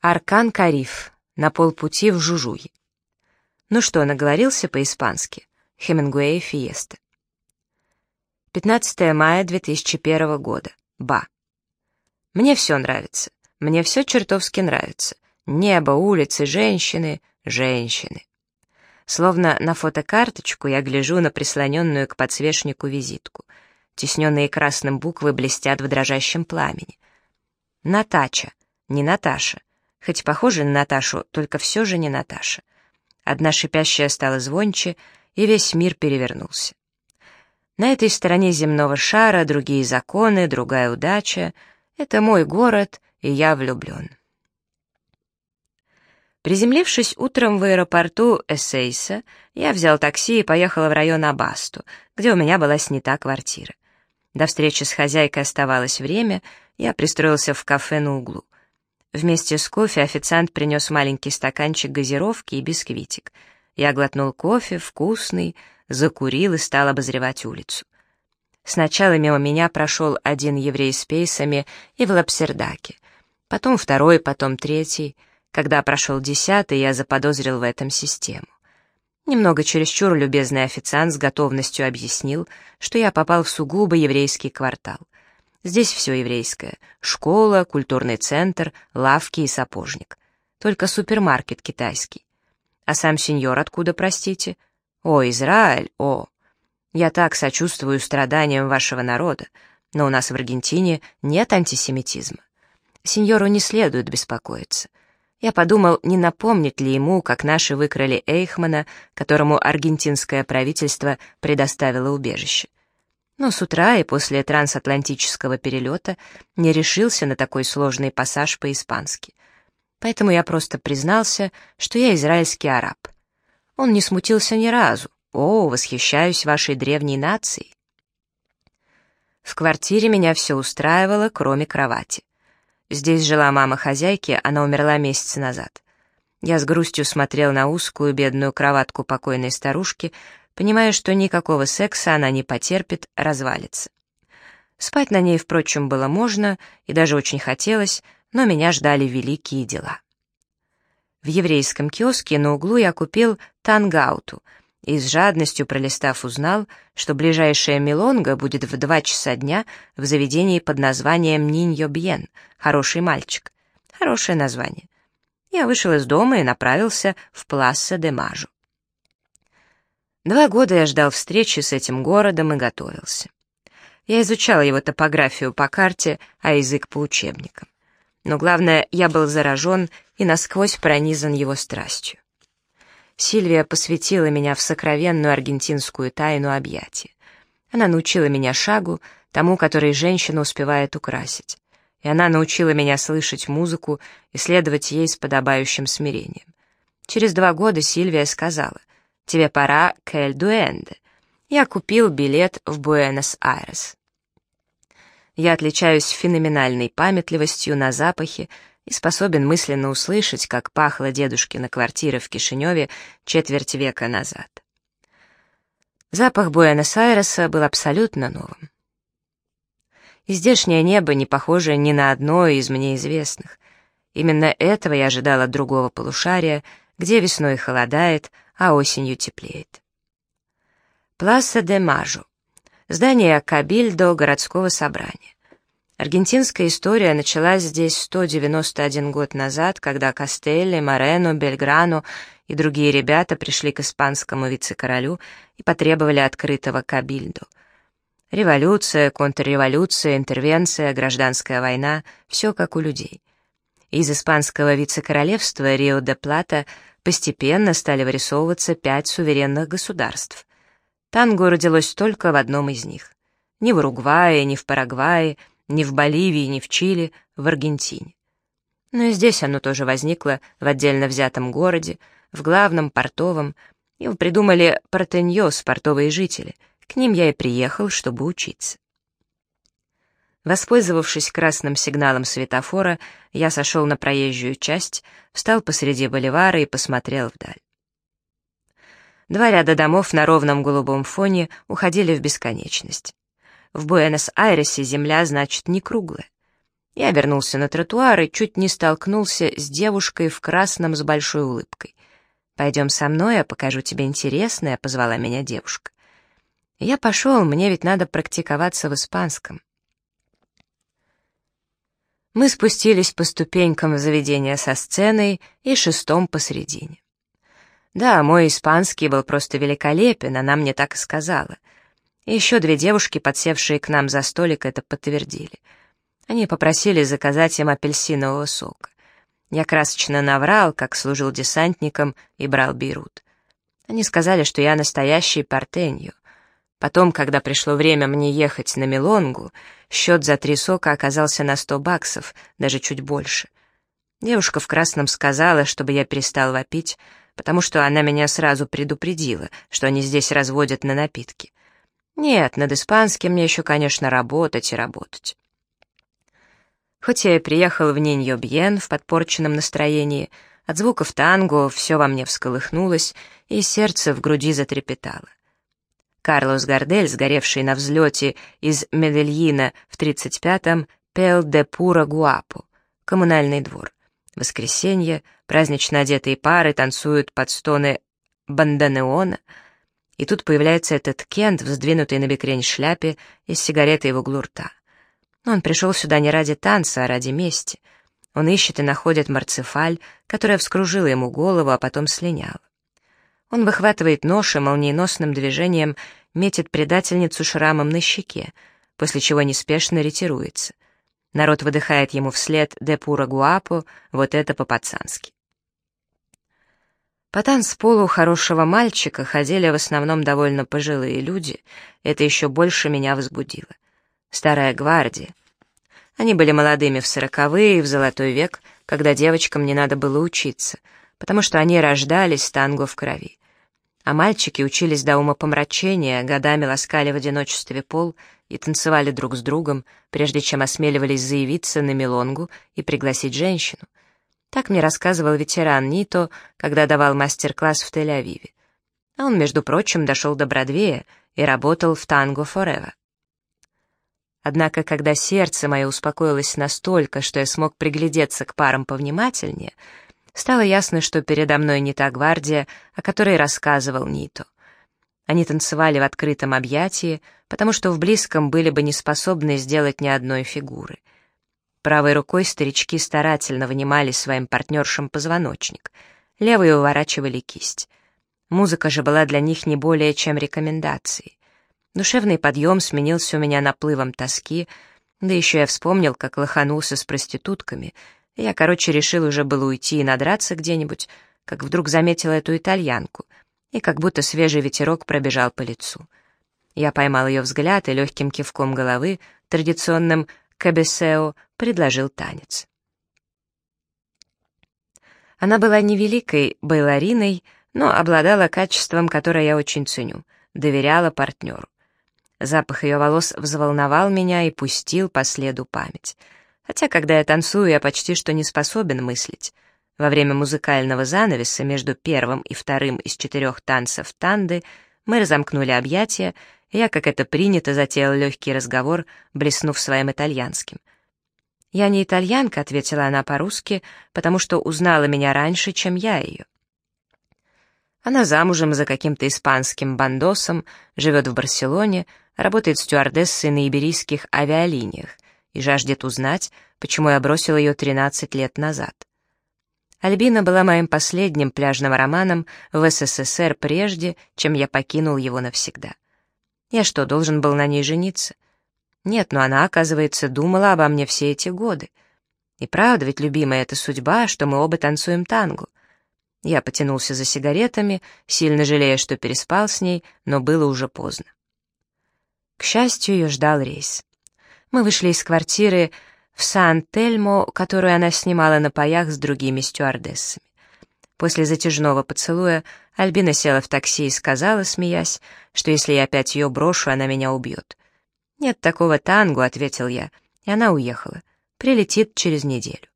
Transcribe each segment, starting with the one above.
Аркан Кариф. На полпути в Жужуй. Ну что, наговорился по-испански? Хемингуэй Фиеста. 15 мая 2001 года. Ба. Мне все нравится. Мне все чертовски нравится. Небо, улицы, женщины, женщины. Словно на фотокарточку я гляжу на прислоненную к подсвечнику визитку. Тесненные красным буквы блестят в дрожащем пламени. Натача, не Наташа. Хоть похоже на Наташу, только все же не Наташа. Одна шипящая стала звонче, и весь мир перевернулся. На этой стороне земного шара другие законы, другая удача. Это мой город, и я влюблен. Приземлившись утром в аэропорту Эссейса, я взял такси и поехал в район Абасту, где у меня была снята квартира. До встречи с хозяйкой оставалось время, я пристроился в кафе на углу. Вместе с кофе официант принес маленький стаканчик газировки и бисквитик. Я глотнул кофе, вкусный, закурил и стал обозревать улицу. Сначала мимо меня прошел один еврей с пейсами и в лапсердаке, потом второй, потом третий. Когда прошел десятый, я заподозрил в этом систему. Немного чересчур любезный официант с готовностью объяснил, что я попал в сугубо еврейский квартал. Здесь все еврейское. Школа, культурный центр, лавки и сапожник. Только супермаркет китайский. А сам сеньор откуда, простите? «О, Израиль, о! Я так сочувствую страданиям вашего народа, но у нас в Аргентине нет антисемитизма. Сеньору не следует беспокоиться. Я подумал, не напомнит ли ему, как наши выкрали Эйхмана, которому аргентинское правительство предоставило убежище. Но с утра и после трансатлантического перелета не решился на такой сложный пассаж по-испански. Поэтому я просто признался, что я израильский араб — он не смутился ни разу. «О, восхищаюсь вашей древней нацией!» В квартире меня все устраивало, кроме кровати. Здесь жила мама хозяйки, она умерла месяц назад. Я с грустью смотрел на узкую бедную кроватку покойной старушки, понимая, что никакого секса она не потерпит, развалится. Спать на ней, впрочем, было можно и даже очень хотелось, но меня ждали великие дела. В еврейском киоске на углу я купил тангауту и с жадностью пролистав узнал, что ближайшая мелонга будет в два часа дня в заведении под названием Ниньо Бьен, «Хороший мальчик». Хорошее название. Я вышел из дома и направился в Пласса де Мажу. Два года я ждал встречи с этим городом и готовился. Я изучал его топографию по карте, а язык по учебникам. Но главное, я был заражен и насквозь пронизан его страстью. Сильвия посвятила меня в сокровенную аргентинскую тайну объятия. Она научила меня шагу, тому, который женщина успевает украсить. И она научила меня слышать музыку и следовать ей с подобающим смирением. Через два года Сильвия сказала, «Тебе пора к Эль Дуэнде». Я купил билет в Буэнос-Айрес. Я отличаюсь феноменальной памятливостью на запахи и способен мысленно услышать, как пахла дедушкина квартира в Кишиневе четверть века назад. Запах Буэнос-Айреса был абсолютно новым. И здешнее небо не похоже ни на одно из мне известных. Именно этого я ожидал от другого полушария, где весной холодает, а осенью теплеет. Пласа де Мажу. Здание Кабильдо городского собрания. Аргентинская история началась здесь 191 год назад, когда Кастелли, Морено, Бельграно и другие ребята пришли к испанскому вице-королю и потребовали открытого кабильдо. Революция, контрреволюция, интервенция, гражданская война — все как у людей. Из испанского вице-королевства Рио-де-Плата постепенно стали вырисовываться пять суверенных государств. Танго родилось только в одном из них. Ни в Уругвае, ни в Парагвае — ни в Боливии, ни в Чили, в Аргентине. Но и здесь оно тоже возникло в отдельно взятом городе, в главном портовом. Его придумали портеньос, портовые жители. К ним я и приехал, чтобы учиться. Воспользовавшись красным сигналом светофора, я сошел на проезжую часть, встал посреди боливара и посмотрел вдаль. Два ряда домов на ровном голубом фоне уходили в бесконечность. В Буэнос-Айресе земля, значит, не круглая. Я вернулся на тротуар и чуть не столкнулся с девушкой в красном с большой улыбкой. «Пойдем со мной, я покажу тебе интересное», — позвала меня девушка. Я пошел, мне ведь надо практиковаться в испанском. Мы спустились по ступенькам в заведение со сценой и шестом посередине. Да, мой испанский был просто великолепен, она мне так и сказала. Еще две девушки, подсевшие к нам за столик, это подтвердили. Они попросили заказать им апельсинового сока. Я красочно наврал, как служил десантником и брал Бейрут. Они сказали, что я настоящий портенью. Потом, когда пришло время мне ехать на Мелонгу, счет за три сока оказался на сто баксов, даже чуть больше. Девушка в красном сказала, чтобы я перестал вопить, потому что она меня сразу предупредила, что они здесь разводят на напитки. Нет, над испанским мне еще, конечно, работать и работать. Хоть я и приехал в Ниньо-Бьен в подпорченном настроении, от звуков танго все во мне всколыхнулось, и сердце в груди затрепетало. Карлос Гардель, сгоревший на взлете из Медельина в 35-м, пел «Де Пура Гуапо» — коммунальный двор. Воскресенье, празднично одетые пары танцуют под стоны банданеона, и тут появляется этот Кент, вздвинутый на бекрень шляпе и с сигаретой в углу рта. Он пришел сюда не ради танца, а ради мести. Он ищет и находит марцефаль, которая вскружила ему голову, а потом слиняла. Он выхватывает нож и молниеносным движением метит предательницу шрамом на щеке, после чего неспешно ретируется. Народ выдыхает ему вслед «де пура гуапо», вот это по-пацански. По танцполу хорошего мальчика ходили в основном довольно пожилые люди, это еще больше меня возбудило. Старая гвардия. Они были молодыми в сороковые и в золотой век, когда девочкам не надо было учиться, потому что они рождались танго в крови а мальчики учились до ума помрачения, годами ласкали в одиночестве пол и танцевали друг с другом, прежде чем осмеливались заявиться на мелонгу и пригласить женщину. Так мне рассказывал ветеран Нито, когда давал мастер-класс в Тель-Авиве. А он, между прочим, дошел до Бродвея и работал в «Танго Форева». Однако, когда сердце мое успокоилось настолько, что я смог приглядеться к парам повнимательнее — Стало ясно, что передо мной не та гвардия, о которой рассказывал Нито. Они танцевали в открытом объятии, потому что в близком были бы не способны сделать ни одной фигуры. Правой рукой старички старательно вынимали своим партнершам позвоночник, левой уворачивали кисть. Музыка же была для них не более чем рекомендацией. Душевный подъем сменился у меня наплывом тоски, да еще я вспомнил, как лоханулся с проститутками — я, короче, решил уже было уйти и надраться где-нибудь, как вдруг заметил эту итальянку, и как будто свежий ветерок пробежал по лицу. Я поймал ее взгляд и легким кивком головы, традиционным кабесео, предложил танец. Она была невеликой байлериной, но обладала качеством, которое я очень ценю, доверяла партнеру. Запах ее волос взволновал меня и пустил по следу память — Хотя, когда я танцую, я почти что не способен мыслить. Во время музыкального занавеса между первым и вторым из четырех танцев танды мы разомкнули объятия, и я, как это принято, затеял легкий разговор, блеснув своим итальянским. «Я не итальянка», — ответила она по-русски, потому что узнала меня раньше, чем я ее. Она замужем за каким-то испанским бандосом, живет в Барселоне, работает стюардессой на иберийских авиалиниях — и жаждет узнать, почему я бросил ее 13 лет назад. Альбина была моим последним пляжным романом в СССР прежде, чем я покинул его навсегда. Я что, должен был на ней жениться? Нет, но она, оказывается, думала обо мне все эти годы. И правда, ведь, любимая, это судьба, что мы оба танцуем танго. Я потянулся за сигаретами, сильно жалея, что переспал с ней, но было уже поздно. К счастью, ее ждал рейс мы вышли из квартиры в Сан-Тельмо, которую она снимала на паях с другими стюардессами. После затяжного поцелуя Альбина села в такси и сказала, смеясь, что если я опять ее брошу, она меня убьет. «Нет такого танго», — ответил я, и она уехала. Прилетит через неделю.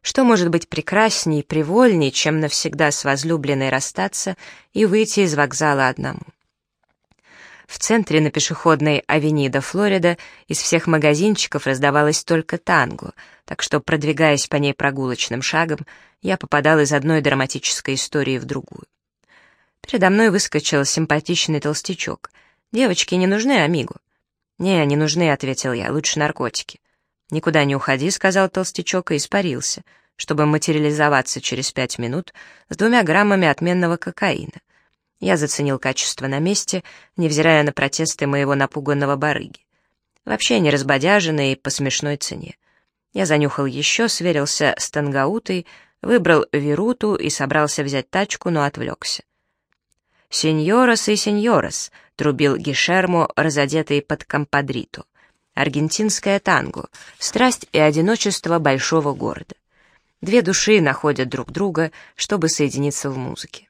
Что может быть прекрасней и привольней, чем навсегда с возлюбленной расстаться и выйти из вокзала одному? В центре на пешеходной авенида Флорида из всех магазинчиков раздавалось только танго, так что, продвигаясь по ней прогулочным шагом, я попадал из одной драматической истории в другую. Передо мной выскочил симпатичный толстячок. «Девочки не нужны, амигу?» «Не, не нужны», — ответил я, — «лучше наркотики». «Никуда не уходи», — сказал толстячок и испарился, чтобы материализоваться через пять минут с двумя граммами отменного кокаина. Я заценил качество на месте, невзирая на протесты моего напуганного барыги. Вообще не разбодяженный и по смешной цене. Я занюхал еще, сверился с тангаутой, выбрал вируту и собрался взять тачку, но отвлекся. «Сеньорос и сеньорос», — трубил Гишермо, разодетый под компадриту. «Аргентинское танго, страсть и одиночество большого города. Две души находят друг друга, чтобы соединиться в музыке.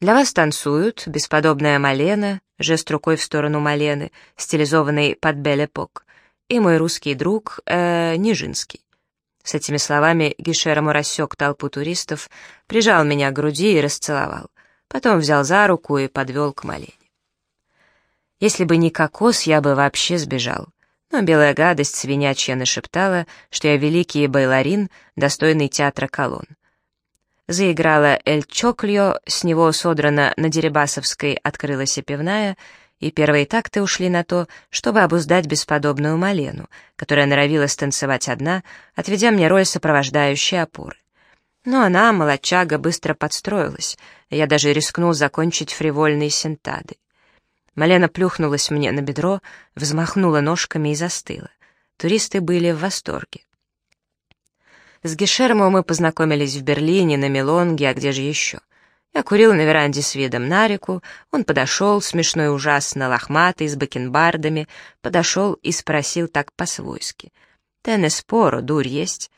Для вас танцуют бесподобная Малена, жест рукой в сторону Малены, стилизованный под Белепок, и мой русский друг э, Нижинский. С этими словами Гишерому рассек толпу туристов, прижал меня к груди и расцеловал. Потом взял за руку и подвел к Малене. Если бы не кокос, я бы вообще сбежал. Но белая гадость свинячья нашептала, что я великий байларин, достойный театра колонн. Заиграла «Эль Чокльо», с него содрана на Дерибасовской открылась и пивная, и первые такты ушли на то, чтобы обуздать бесподобную Малену, которая норовила станцевать одна, отведя мне роль сопровождающей опоры. Но она, молочага, быстро подстроилась, и я даже рискнул закончить фривольные синтады. Малена плюхнулась мне на бедро, взмахнула ножками и застыла. Туристы были в восторге. С Гешермо мы познакомились в Берлине, на Мелонге, а где же еще? Я курил на веранде с видом на реку, он подошел, смешной ужасно, лохматый, с бакенбардами, подошел и спросил так по-свойски. «Теннес поро, дурь есть?»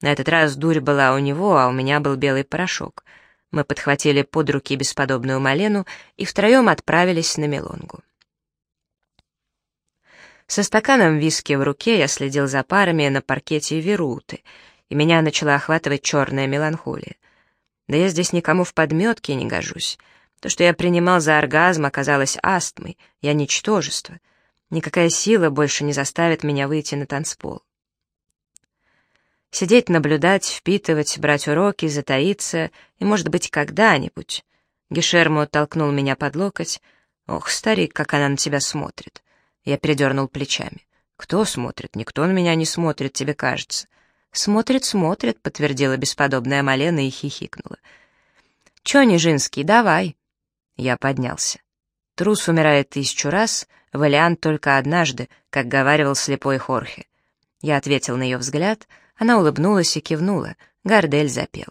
На этот раз дурь была у него, а у меня был белый порошок. Мы подхватили под руки бесподобную Малену и втроем отправились на Мелонгу. Со стаканом виски в руке я следил за парами на паркете Веруты — и меня начала охватывать черная меланхолия. Да я здесь никому в подметке не гожусь. То, что я принимал за оргазм, оказалось астмой, я ничтожество. Никакая сила больше не заставит меня выйти на танцпол. Сидеть, наблюдать, впитывать, брать уроки, затаиться, и, может быть, когда-нибудь. Гешермо толкнул меня под локоть. «Ох, старик, как она на тебя смотрит!» Я передернул плечами. «Кто смотрит? Никто на меня не смотрит, тебе кажется. «Смотрит, смотрит», — подтвердила бесподобная Малена и хихикнула. «Чё, Нижинский, давай». Я поднялся. Трус умирает тысячу раз, валиант только однажды, как говаривал слепой Хорхе. Я ответил на ее взгляд, она улыбнулась и кивнула, Гардель запел.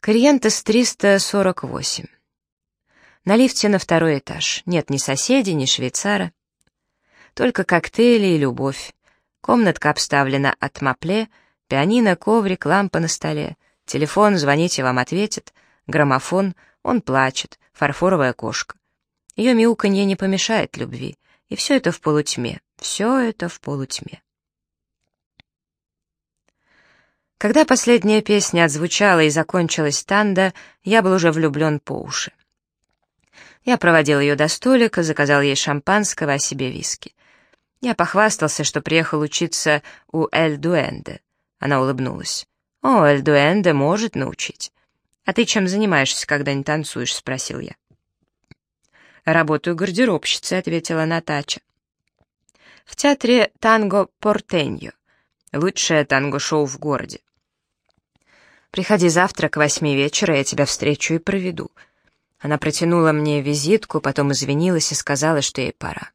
Кориентес 348. На лифте на второй этаж. Нет ни соседей, ни швейцара. Только коктейли и любовь. Комнатка обставлена от мапле, пианино, коврик, лампа на столе. Телефон, звоните, вам ответит. Граммофон, он плачет, фарфоровая кошка. Ее мяуканье не помешает любви. И все это в полутьме, все это в полутьме. Когда последняя песня отзвучала и закончилась танда, я был уже влюблен по уши. Я проводил ее до столика, заказал ей шампанского, а себе виски. Я похвастался, что приехал учиться у Эль Дуэнде. Она улыбнулась. «О, Эль Дуэнде может научить». «А ты чем занимаешься, когда не танцуешь?» — спросил я. «Работаю гардеробщицей», — ответила Натача. «В театре танго Портеньо. Лучшее танго-шоу в городе. Приходи завтра к восьми вечера, я тебя встречу и проведу». Она протянула мне визитку, потом извинилась и сказала, что ей пора.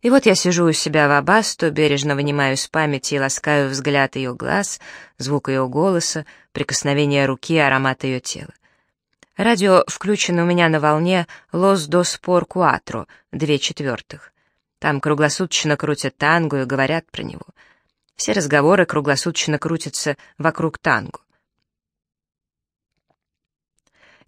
И вот я сижу у себя в абасту, бережно вынимаю из памяти и ласкаю взгляд ее глаз, звук ее голоса, прикосновение руки, аромат ее тела. Радио включено у меня на волне «Лос до спор куатро», две четвертых. Там круглосуточно крутят танго и говорят про него. Все разговоры круглосуточно крутятся вокруг танго.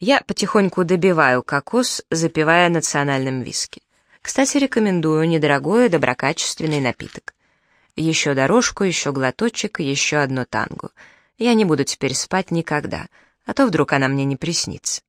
Я потихоньку добиваю кокос, запивая национальным виски. Кстати, рекомендую недорогой, доброкачественный напиток. Еще дорожку, еще глоточек, еще одно танго. Я не буду теперь спать никогда, а то вдруг она мне не приснится.